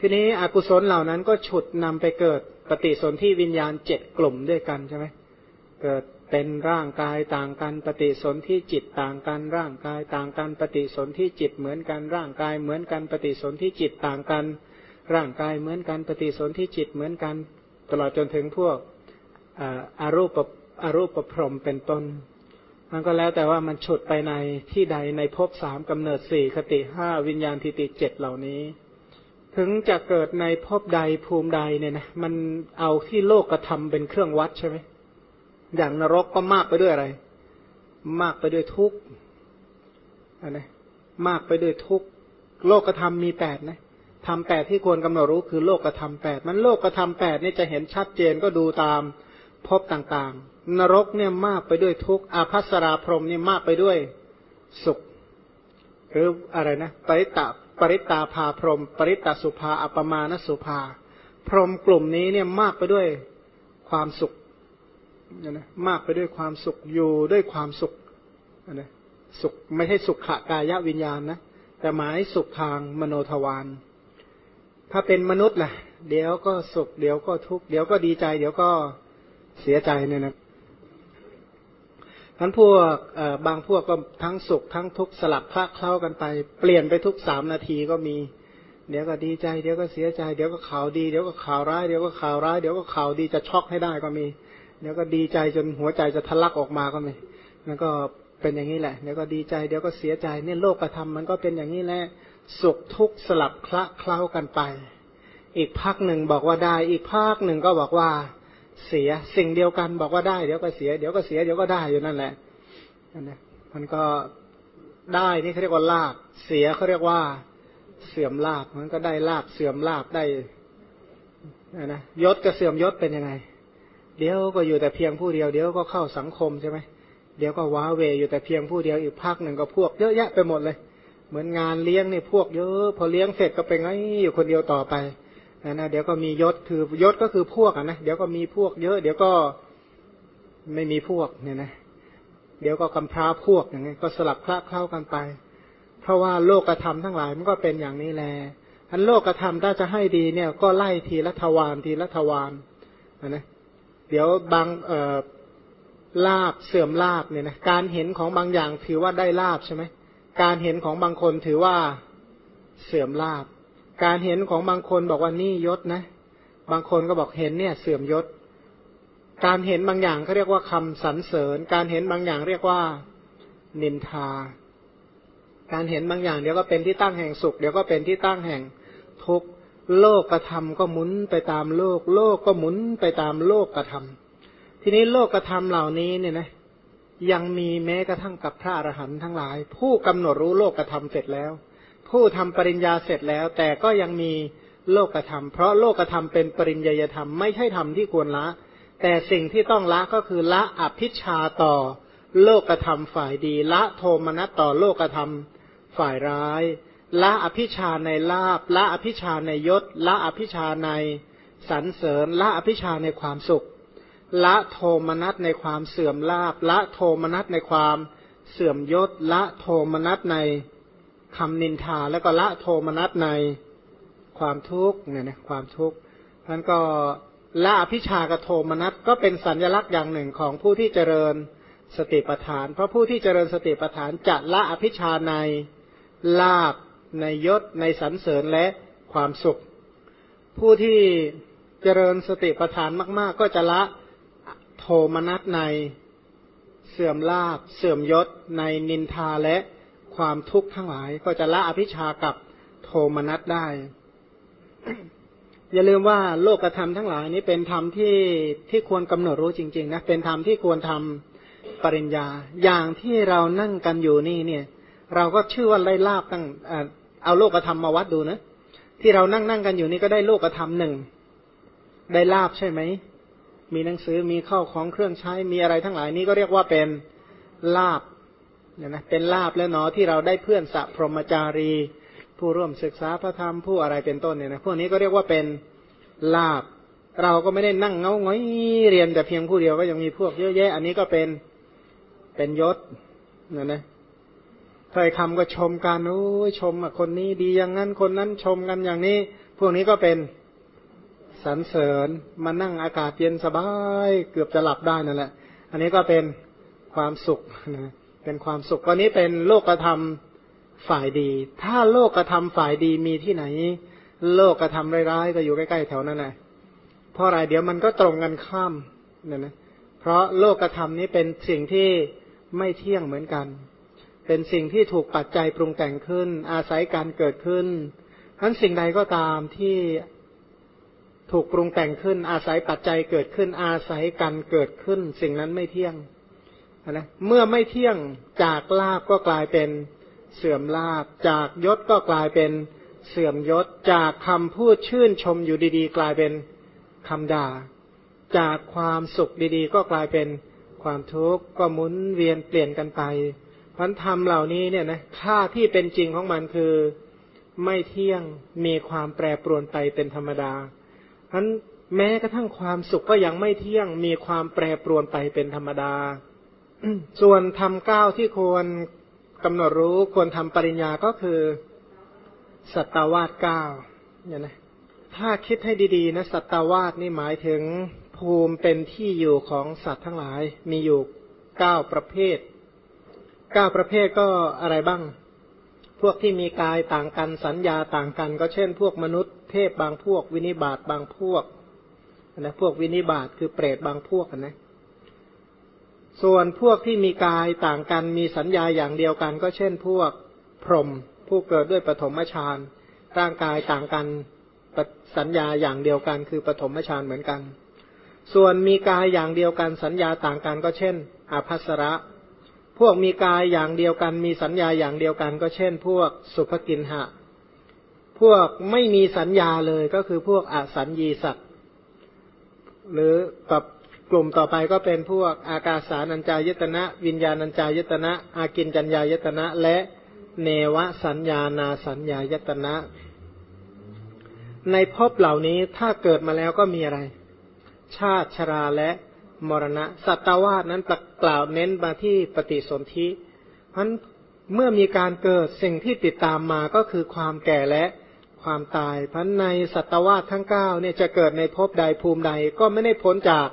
ทีนี้อกุศลเหล่านั้นก็ฉุดนำไปเกิดปฏิสนธิวิญญาณเจ็ดกลุ่มด้วยกันใช่ไหมเกิดเป็นร่างกายต่างกันปฏิสนธิจิตต่างกันร่างกายต่างกันปฏิสนธิจิตเหมือนกันร่างกายเหมือนกันปฏิสนธิจิตต่างกัน ร่างกายเหมือนกันปฏิสนธิจิตเหมือนกัน ตลอดจนถึงพวกอารูปอารูปประพรมเป็นต้น มันก็แล้วแต่ว่ามันฉุดไปในที่ใดในภพสามกำเนิดสี่คติห้าวิญญาณทิติเจ็ดเหล่านี้ ถึงจะเกิดในภพใดภูมิใดเนี่ยนะมันเอาที่โลกกระทำเป็นเครื่องวัดใช่ไหมอย่างนรกก็มากไปด้วยอะไร มากไปด้วยทุกข์อันนะมากไปด้วยทุกข์โลกกระทำมีแปดนะทำแปดที่ควรกำหนดรู้คือโลกกระทำแปดมันโลกกระทำแปดนี่จะเห็นชัดเจนก็ดูตามพบต่างๆ นรกเนี่ยมากไปด้วยทุกข์อาภัสราพรมเนี่ยมากไปด้วยสุข หรืออะไรนะไปริตา ปริตาภาพรม ปริตาสุภา อัปมานสุภา พรมกลุ่มนี้เนี่ยมากไปด้วยความสุขนะมากไปด้วยความสุขอยู่ด้วยความสุขนะสุขไม่ใช่สุขขากายวิญญาณนะแต่หมายสุขทางมโนทวารถ้าเป็นมนุษย์ล่ะ เดี๋ยวก็สุข เดี๋ยวก็ทุกข์เดี๋ยวก็ดีใจ เดี๋ยวก็เสียใจเนี่ยนะ ทั้นพวกบางพวกก็ทั้งสุขทั้งทุกข์สลับคละเคล้ากันไป เปลี่ยนไปทุกสามนาทีก็มี เดี๋ยวก็ดีใจ เดี๋ยวก็เสียใจ เดี๋ยวก็ข่าวดี เดี๋ยวก็ข่าวร้าย เดี๋ยวก็ข่าวร้าย เดี๋ยวก็ข่าวดีจะช็อกให้ได้ก็มี เดี๋ยวก็ดีใจจนหัวใจจะทะลักออกมาก็มีนั่นก็เป็นอย่างนี้แหละ เดี๋ยวก็ดีใจ เดี๋ยวก็เสียใจ เนี่ยโลกธรรมมันก็เป็นอย่างนี้แหละ สุขทุกข์สลับคละเคล้ากันไป อีกพักหนึ่งบอกว่าได้ อีกพักหนึ่งก็บอกว่า เสียสิ่งเดียวกันบอกว่าได้เดี๋ยวก็เสียเดี๋ยวก็เสียเดี๋ยวก็ได้อยู่นั่นแหละนั่นแหละมันก็ได้นี่เขาเรียกว่าลาบเสียเขาเรียกว่าเสื่อมลาบมันก็ได้ลาบเสื่อมลาบได้นะยศกับเสื่อมยศเป็นยังไง เดี๋ยวก็อยู่แต่เพียงผู้เดียวเดี๋ยวก็เข้าสังคมใช่ไหมเดี๋ยวก็ว้าเวอยู่แต่เพียงผู้เดียวอีกภาคหนึ่งก็พวกเยอะแยะไปหมดเลย เหมือนงานเลี้ยงเนี่ยพวกเยอะ พอเลี้ยงเสร็จก็เป็นไงอยู่คนเดียวต่อไป นะนะเดี๋ยวก็มียศคือยศก็คือพวกอะนะเดี๋ยวก็มีพวกเยอะ เดี๋ยวก็ไม่มีพวกเนี่ยนะเดี๋ยวก็กำพร้าพวกอย่างนี้ก็สลับคละเคล้ากันไป เพราะว่าโลกธรรมทั้งหลายมันก็เป็นอย่างนี้แหละอันโลกธรรมถ้าจะให้ดีเนี่ย ก็ไล่ทีละทวารทีละทวารนะเดี๋ยวบางเอ่อลาบเสื่อมลาบเนี่ยนะการเห็นของบางอย่างถือว่าได้ลาบใช่ไหมการเห็นของบางคนถือว่าเสื่อมลาบ การเห็นของบางคนบอกว่านี่ยศนะ บางคนก็บอกเห็นเนี่ย เสื่อมยศ การเห็นบางอย่างเขาเรียกว่าคำสรรเสริญ การเห็นบางอย่างเรียกว่านินทา การเห็นบางอย่างเดี๋ยวก็เป็นที่ตั้งแห่งสุข เดี๋ยวก็เป็นที่ตั้งแห่งทุกข์โลกกระทำก็หมุนไปตามโลก โลกก็หมุนไปตามโลกกระทำทีนี้โลกกระทำเหล่านี้เนี่ยนะยังมีแม้กระทั่งกับพระอรหันต์ทั้งหลาย ผู้กำหนดรู้โลกกระทำเสร็จแล้ว ผู้ทำปริญญาเสร็จแล้ว แต่ก็ยังมีโลกกระทำเพราะโลกกระทำเป็นปริญญาธรรมไม่ใช่ธรรมที่ควรละ แต่สิ่งที่ต้องละก็คือละอภิชาต่อ โลกกระทำฝ่ายดี ละโทมนัสต่อโลกกระทำฝ่ายร้าย ละอภิชาในลาบละอภิชาในยศ ละอภิชาในสรรเสริญ ละอภิชาในความสุข ละโทมนัสในความเสื่อมลาบละโทมนัสในความเสื่อมยศ ละโทมนัสใน คำนินทาแล้วก็ละโทมนัสในความทุกข์เนี่ยนะความทุกข์ท่านก็ละอภิชากระโทมนัสก็เป็นสัญลักษณ์อย่างหนึ่งของผู้ที่เจริญสติปัฏฐาน เพราะผู้ที่เจริญสติปัฏฐานจะละอภิชาในลาบในยศในสรรเสริญและความสุข ผู้ที่เจริญสติปัฏฐานมาก ๆ ก็จะละโทมนัสในเสื่อมลาบ เสื่อมยศในนินทาและ ความทุกข์ทั้งหลาย ก็จะละอภิชากับโทมนัสได้ อย่าลืมว่าโลกธรรมทั้งหลายนี้เป็นธรรมที่ที่ควรกำหนดรู้จริงๆนะเป็นธรรมที่ควรทำปริญญา อย่างที่เรานั่งกันอยู่นี่เนี่ย เราก็ชื่อว่าได้ลาบตั้งเอาโลกธรรมมาวัดดูนะที่เรานั่งนั่งกันอยู่นี่ก็ได้โลกธรรมหนึ่งได้ลาบใช่ไหมมีหนังสือมีข้าวของเครื่องใช้มีอะไรทั้งหลายนี้ก็เรียกว่าเป็นลาบ เนี่ยนะเป็นลาบแล้วเนาะที่เราได้เพื่อนสัพพรมจารี ผู้ร่วมศึกษาพระธรรมผู้อะไรเป็นต้นเนี่ยนะพวกนี้ก็เรียกว่าเป็นลาบ เราก็ไม่ได้นั่งเงาง้อยเรียนแต่เพียงผู้เดียวก็ยังมีพวกเยอะแยะ อันนี้ก็เป็นเป็นยศเนี่ยนะถ้อยคำก็ชมกันโอ้ยชมอะคนนี้ดีอย่างนั้นคนนั้นชมกันอย่างนี้ พวกนี้ก็เป็นสรรเสริญมานั่งอากาศเย็นสบาย เกือบจะหลับได้นั่นแหละ อันนี้ก็เป็นความสุขนะ เป็นความสุขก็นี้เป็นโลกธรรมฝ่ายดี ถ้าโลกธรรมฝ่ายดีมีที่ไหน โลกธรรมร้ายๆก็อยู่ใกล้ๆแถวนั้นแหละเพราะอะไรเดี๋ยวมันก็ตรงกันข้ามเนี่ยนะเพราะโลกธรรมนี้เป็นสิ่งที่ไม่เที่ยงเหมือนกัน เป็นสิ่งที่ถูกปัจจัยปรุงแต่งขึ้น อาศัยการเกิดขึ้นทั้นสิ่งใดก็ตามที่ถูกปรุงแต่งขึ้น อาศัยปัจจัยเกิดขึ้น อาศัยการเกิดขึ้น สิ่งนั้นไม่เที่ยง นะเมื่อไม่เที่ยงจากลาบก็กลายเป็นเสื่อมลาบ จากยศก็กลายเป็นเสื่อมยศ จากคำพูดชื่นชมอยู่ดีๆ กลายเป็นคำด่า จากความสุขดีๆ ก็กลายเป็นความทุกข์ก็หมุนเวียนเปลี่ยนกันไปพันธรรมเหล่านี้เนี่ยนะค่าที่เป็นจริงของมันคือไม่เที่ยงมีความแปรปรวนไปเป็นธรรมดาพราะแม้กระทั่งความสุขก็ยังไม่เที่ยงมีความแปรปรวนไปเป็นธรรมดา ส่วนทำก้าวที่ควรกำหนดรู้ควรทำปริญญาก็คือ สัตวาสเก้าเนี่ยนะถ้าคิดให้ดีๆนะสัตวาสนี่หมายถึงภูมิเป็นที่อยู่ของสัตว์ทั้งหลาย มีอยู่เก้าประเภทเก้าประเภทก็อะไรบ้าง พวกที่มีกายต่างกันสัญญาต่างกัน ก็เช่น พวกมนุษย์เทพบางพวก วินิบาตบางพวกนะพวกวินิบาตคือเปรตบางพวกนะ ส่วนพวกที่มีกายต่างกันมีสัญญาอย่างเดียวกัน ก็เช่นพวกพรหมผู้เกิดด้วยปฐมฌานร่างกายต่างกันสัญญาอย่างเดียวกัน คือปฐมฌานเหมือนกัน ส่วนมีกายอย่างเดียวกันสัญญาต่างกันก็เช่นอาภัสระ พวกมีกายอย่างเดียวกัน มีสัญญาอย่างเดียวกัน ก็เช่น พวกสุภกินหะ พวกไม่มีสัญญาเลยก็คือพวกอสัญญีสัตว์หรือกับ กลุ่มต่อไปก็เป็นพวกอากาสานัญจายตนะ วิญญาณัญจายตนะ อากินจัญญายตนะ และเนวสัญญานาสัญญายตนะ ในภพเหล่านี้ถ้าเกิดมาแล้วก็มีอะไร ชาติชราและมรณะ สัตวาสนั้นกล่าวเน้นมาที่ปฏิสนธิเพราะเมื่อมีการเกิดสิ่งที่ติดตามมาก็คือความแก่และความตายพันในสัตวาสทั้งเก้าเนี่ยจะเกิดในภพใดภูมิใดก็ไม่ได้พ้นจาก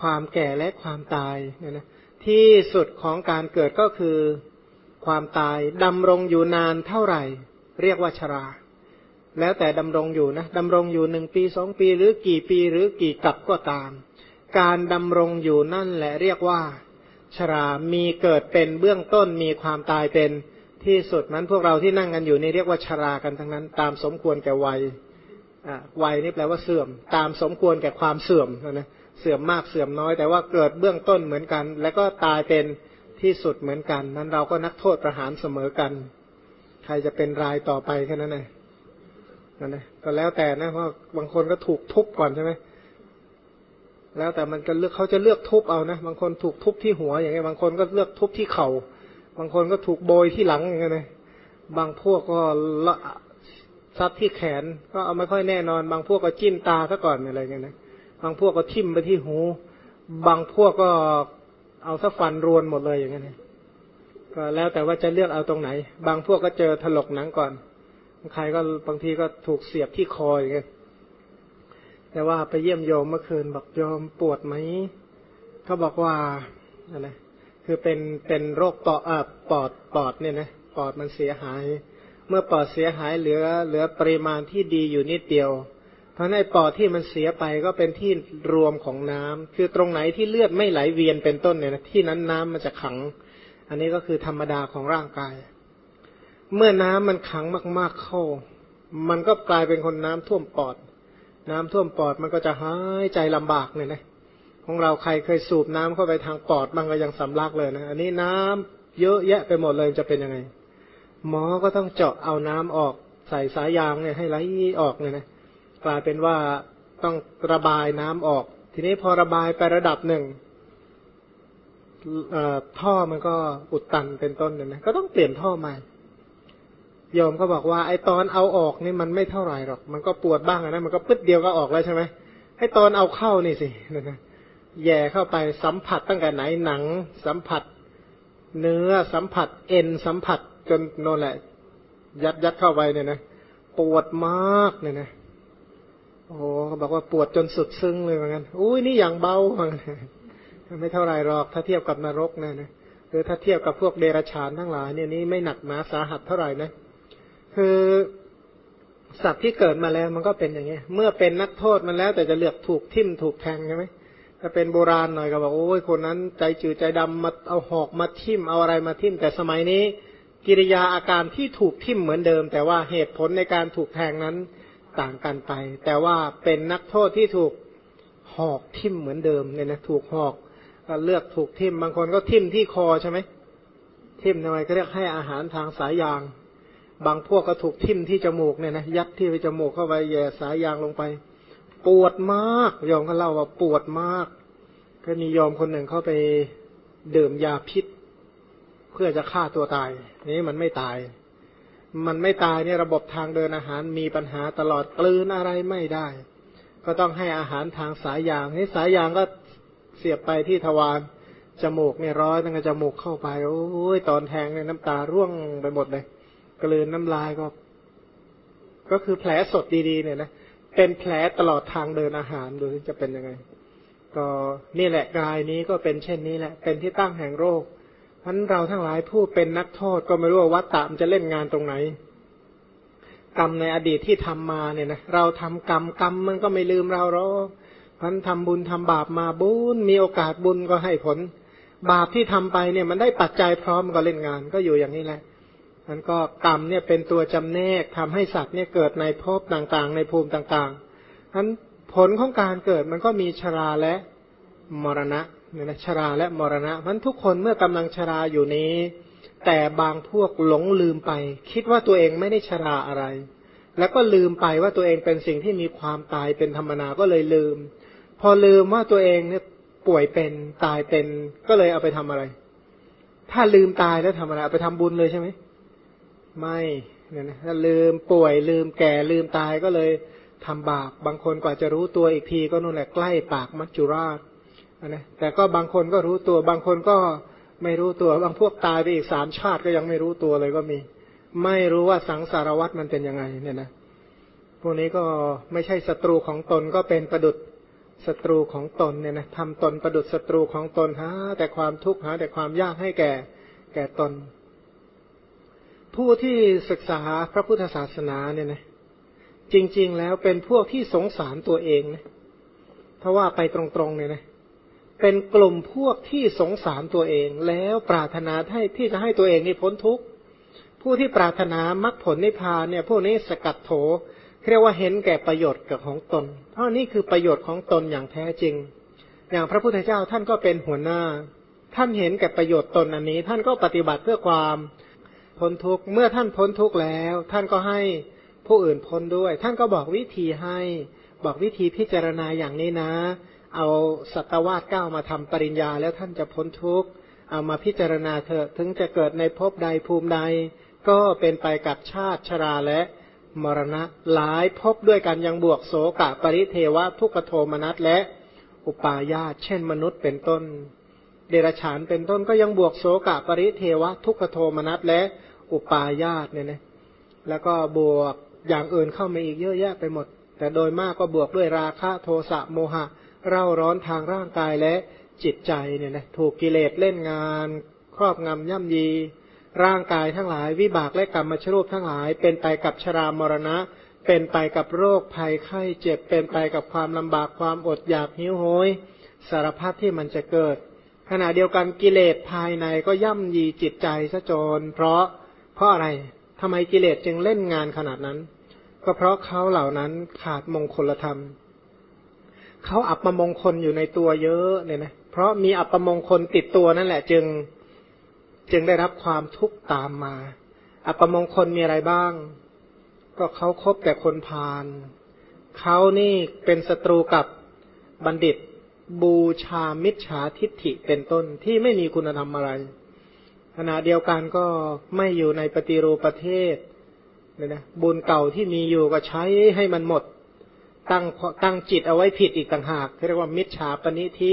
ความแก่และความตายเนี่ยนะที่สุดของการเกิดก็คือความตายดำรงอยู่นานเท่าไหร่ เรียกว่าชรา แล้วแต่ดำรงอยู่นะดำรงอยู่หนึ่งปีสองปี หรือกี่ปีหรือกี่กับก็ตาม การดำรงอยู่นั่นแหละเรียกว่า ชรามีเกิดเป็นเบื้องต้นมีความตายเป็นที่สุดนั้นพวกเราที่นั่งกันอยู่นี่เรียกว่าชรากันทั้งนั้น ตามสมควรแก่วัยวัยนี่แปลว่าเสื่อม ตามสมควรแก่ความเสื่อมนะ เสื่อมมากเสื่อมน้อย แต่ว่าเกิดเบื้องต้นเหมือนกัน แล้วก็ตายเป็นที่สุดเหมือนกัน นั้นเราก็นักโทษประหารเสมอกัน ใครจะเป็นรายต่อไปแค่นั้นเองนั่นนะก็แล้วแต่นะเพราะบางคนก็ถูกทุบก่อนใช่ไหมแล้วแต่มันก็เลือกเขาจะเลือกทุบเอานะบางคนถูกทุบที่หัวอย่างเงี้ยบางคนก็เลือกทุบที่เขา่าบางคนก็ถูกโบยที่หลังอย่างเงี้ยนะบางพวกก็ละซัดที่แขน ก็เอาไม่ค่อยแน่นอน บางพวกก็จิ้มตาซะก่อนอะไรเงี้ยนะ บางพวกก็ทิ่มไปที่หู บางพวกก็เอาซะฟันรวนหมดเลยอย่างนี้นก็แล้วแต่ว่าจะเลือกเอาตรงไหน บางพวกก็เจอถลกหนังก่อน ใครก็บางทีก็ถูกเสียบที่คออย่างเงี้ยแต่ว่าไปเยี่ยมโยมเมื่อคืนบอกโยมปวดไหมเขาบอกว่าอะไรคือเป็นเป็นโรคปอดอปอดปอดเนี่ยนะปอดมันเสียหาย เมื่อปอดเสียหายเหลือ เหลือปริมาณที่ดีอยู่นิดเดียว เพราะในปอดที่มันเสียไปก็เป็นที่รวมของน้ำคือตรงไหนที่เลือดไม่ไหลเวียนเป็นต้นเนี่ยนะที่นั้นน้ำมันจะขัง อันนี้ก็คือธรรมดาของร่างกาย เมื่อน้ำมันขังมาก ๆเข้า มันก็กลายเป็นคนน้ำท่วมปอด น้ำท่วมปอดมันก็จะหายใจลำบากเนี่ยนะของเราใครเคยสูบน้ำเข้าไปทางปอดบางก็ยังสำลักเลยนะอันนี้น้ำเยอะแยะไปหมดเลยจะเป็นยังไง หมอก็ต้องเจาะเอาน้ำออกใส่สายยางเนี่ยให้ไหลออกเนี่ยนะ ลายเป็นว่าต้องระบายน้ำออก ทีนี้พอระบายไประดับหนึ่งท่อมันก็อุดตันเป็นต้นเลยนะก็ต้องเปลี่ยนท่อใหม่โยมก็บอกว่าไอ้ตอนเอาออกนี่มันไม่เท่าไหร่หรอก มันก็ปวดบ้างนะมันก็ปึ๊ดเดียวก็ออกแล้วใช่ไหมให้ตอนเอาเข้านี่สินะแย่เข้าไปสัมผัสตั้งแต่ไหนหนัง สัมผัส เนื้อสัมผัส เอ็นสัมผัสจนโน่นแหละ ยัดยัดเข้าไปเนี่ยนะปวดมากเนี่ยนะ โอ้โหบอกว่าปวดจนสุดซึ้งเลยเหมือนกันอุ้ยนี่อย่างเบาไม่เท่าไรหรอกถ้าเทียบกับนรกนะนะหรือถ้าเทียบกับพวกเดรัจฉานทั้งหลายเนี่ยนี่ไม่หนักหนาสาหัสเท่าไหร่นะ คือสัตว์ที่เกิดมาแล้วมันก็เป็นอย่างเงี้ย เมื่อเป็นนักโทษมันแล้ว แต่จะเลือกถูกทิ่มถูกแทงใช่ไหมถ้าเป็นโบราณหน่อยก็บอกโอ้ยคนนั้น ใจจืดใจดำมาเอาหอกมาทิ่มเอาอะไรมาทิ่ม แต่สมัยนี้ กิริยาอาการที่ถูกทิ่มเหมือนเดิม แต่ว่าเหตุผลในการถูกแทงนั้น ต่างกันไป แต่ว่าเป็นนักโทษที่ถูกหอกทิ่มเหมือนเดิมเนี่ยนะถูกหอกเลือกถูกทิ่มบางคนก็ทิ่มที่คอใช่ไหมทิ่มทำไมก็เรียกให้อาหารทางสายยาง บางพวกก็ถูกทิ่มที่จมูกเนี่ยนะยัดที่ไปจมูกเข้าไปแย่สายยางลงไป ปวดมากยอมเขาเล่าว่าปวดมาก ก็มียอมคนหนึ่งเข้าไปดื่มยาพิษ เพื่อจะฆ่าตัวตายนี้มันไม่ตาย มันไม่ตายเนี่ยระบบทางเดินอาหารมีปัญหาตลอดกลืนอะไรไม่ได้ ก็ต้องให้อาหารทางสายยางให้สายยางก็เสียบไปที่ทวารจมูกเนี่ยร้อยตั้งแต่จมูกเข้าไปโอ้ยตอนแทงเนี่ยน้ำตาร่วงไปหมดเลยกลืนน้ำลายก็ ก็คือแผลสดดีๆ เนี่ยนะเป็นแผลตลอดทางเดินอาหารดูจะเป็นยังไง ก็นี่แหละกายนี้ก็เป็นเช่นนี้แหละ เป็นที่ตั้งแห่งโรค พันเราทั้งหลายผู้เป็นนักโทษก็ไม่รู้ว่าวัตตามจะเล่นงานตรงไหน กรรมในอดีตที่ทำมาเนี่ยนะเราทำกรรมกรรมมันก็ไม่ลืมเราหรอกพันทำบุญทำบาปมาบุญมีโอกาสบุญก็ให้ผล บาปที่ทำไปเนี่ยมันได้ปัจจัยพร้อมก็เล่นงาน ก็อยู่อย่างนี้แหละมันก็กรรมเนี่ยเป็นตัวจำแนกทำให้สัตว์เนี่ยเกิดในภพต่างๆ ในภูมิต่างๆนั้นผลของการเกิดมันก็มีชราและมรณะ นี่ยนะชราและมรณะมันทุกคนเมื่อกำลังชราอยู่นี้ แต่บางพวกหลงลืมไป คิดว่าตัวเองไม่ได้ชราอะไร แล้วก็ลืมไปว่าตัวเองเป็นสิ่งที่มีความตายเป็นธรรมนาก็เลยลืม พอลืมว่าตัวเองเนี่ยป่วยเป็นตายเป็นก็เลยเอาไปทำอะไร ถ้าลืมตายแล้วทำอะไรเอาไปทำบุญเลยใช่ไหมไม่เนี่ยนะถ้าลืมป่วยลืมแก่ลืมตายก็เลยทำบาปบางคนกว่าจะรู้ตัวอีกทีก็นู่นแหละใกล้ปากมัจจุราช นะแต่ก็บางคนก็รู้ตัว บางคนก็ไม่รู้ตัวบางพวกตายไปอีกสามชาติก็ยังไม่รู้ตัวเลยก็มี ไม่รู้ว่าสังสารวัตรมันเป็นยังไงเนี่ยนะพวกนี้ก็ไม่ใช่ศัตรูของตนก็เป็นประดุษศัตรูของตนเนี่ยนะทำตนประดุษศัตรูของตนหาแต่ความทุกข์หาแต่ความยากให้แก่แก่ตน ผู้ที่ศึกษาพระพุทธศาสนาเนี่ยนะจริง ๆ แล้วเป็นพวกที่สงสารตัวเองนะเพราะว่าไปตรงๆเนี่ยนะ เป็นกลุ่มพวกที่สงสารตัวเอง แล้วปรารถนาให้ที่จะให้ตัวเองนี่พ้นทุกข์ผู้ที่ปรารถนามรรคผลนิพพานเนี่ย พวกนี้สกัดโถเรียกว่าเห็นแก่ประโยชน์กับของตน เพราะนี่คือประโยชน์ของตนอย่างแท้จริง อย่างพระพุทธเจ้าท่านก็เป็นหัวหน้า ท่านเห็นแก่ประโยชน์ตนอันนี้ ท่านก็ปฏิบัติเพื่อความพ้นทุกข์เมื่อท่านพ้นทุกข์แล้ว ท่านก็ให้ผู้อื่นพ้นด้วย ท่านก็บอกวิธีให้ บอกวิธีพิจารณาอย่างนี้นะ เอาสัตวาสเก้ามาทำปริญญา แล้วท่านจะพ้นทุกข์เอามาพิจารณาเถอะถึงจะเกิดในภพใดภูมิใด ก็เป็นไปกับชาติชราและมรณะหลายภพด้วยกันยังบวกโสกะปริเทวะทุกโทมนัสและอุปาญาตเช่นมนุษย์เป็นต้น เดรัจฉานเป็นต้นก็ยังบวกโสกะปริเทวะ ทุกโทมนัสและอุปาญาตเนี่ยนะแล้วก็บวกอย่างอื่นเข้ามาอีกเยอะแยะไปหมด แต่โดยมากก็บวกด้วยราคะโทสะโมหะ เร่าร้อนทางร่างกายและจิตใจเนี่ยนะถูกกิเลสเล่นงาน ครอบงำย่ำยี ร่างกายทั้งหลาย วิบากและกรรมชรูปทั้งหลาย เป็นไปกับชรามรณะ เป็นไปกับโรคภัยไข้เจ็บ เป็นไปกับความลำบากความอดอยากหิวโหย สารพัดที่มันจะเกิด ขณะเดียวกันกิเลสภายในก็ย่ำยีจิตใจซะจน เพราะเพราะอะไรทำไมกิเลสจึงเล่นงานขนาดนั้น ก็เพราะเขาเหล่านั้นขาดมงคลธรรม เขาอับประมงคลอยู่ในตัวเยอะเนี่ยนะ เพราะมีอับประมงคลติดตัวนั่นแหละ จึงจึงได้รับความทุกข์ตามมา อัปมงคลมีอะไรบ้าง ก็เขาคบแต่คนพาลเขานี่เป็นศัตรูกับบัณฑิต บูชามิจฉาทิฏฐิเป็นต้นที่ไม่มีคุณธรรมอะไรขณะเดียวกันก็ไม่อยู่ในปฏิรูปประเทศเนี่ยนะบุญเก่าที่มีอยู่ก็ใช้ให้มันหมด ตั้งตั้งจิตเอาไว้ผิดอีกต่างหากเรียกว่ามิจฉาปณิธิ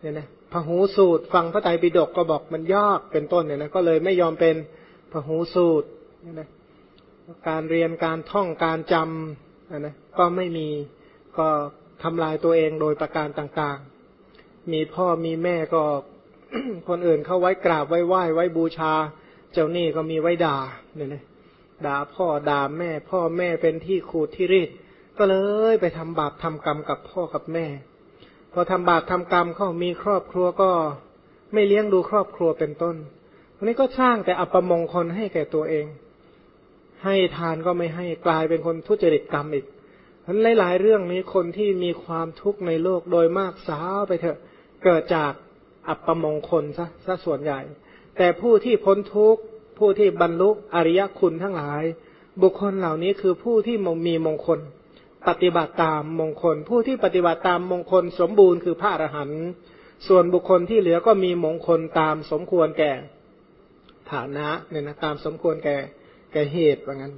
เนี่ยนะพหูสูตร ฟังพระไตรปิฎกก็บอกมันยากเป็นต้นเนี่ยนะก็เลยไม่ยอมเป็นพหูสูตรเนี่ยนะการเรียนการท่องการจำนะก็ไม่มีก็ทำลายตัวเองโดยประการต่างๆ มีพ่อมีแม่ก็คนอื่นเข้าไว้กราบไว้ไหว้ไว้บูชา เจ้านี่ก็มีไว้ด่าเนี่ยนะด่าพ่อด่าแม่ พ่อแม่เป็นที่ขูดที่รีด ก็เลยไปทำบาปทำกรรมกับพ่อกับแม่ พอทำบาปทำกรรมเขามีครอบครัวก็ไม่เลี้ยงดูครอบครัวเป็นต้นวันนี้ก็สร้างแต่อัปมงคลให้แก่ตัวเอง ให้ทานก็ไม่ให้กลายเป็นคนทุจริตกรรมอีกฉะนั้นหลาย ๆ เรื่องนี้คนที่มีความทุกข์ในโลกโดยมากสาวไปเถอะเกิดจากอัปมงคลซะซะส่วนใหญ่ แต่ผู้ที่พ้นทุกข์ผู้ที่บรรลุอริยคุณทั้งหลาย บุคคลเหล่านี้คือผู้ที่มีมงคล ปฏิบัติตามมงคล ผู้ที่ปฏิบัติตามมงคลสมบูรณ์คือพระอรหันต์ส่วนบุคคลที่เหลือก็มีมงคลตามสมควรแก่ฐานะเนี่ยนะตามสมควรแก่แก่เหตุว่างั้น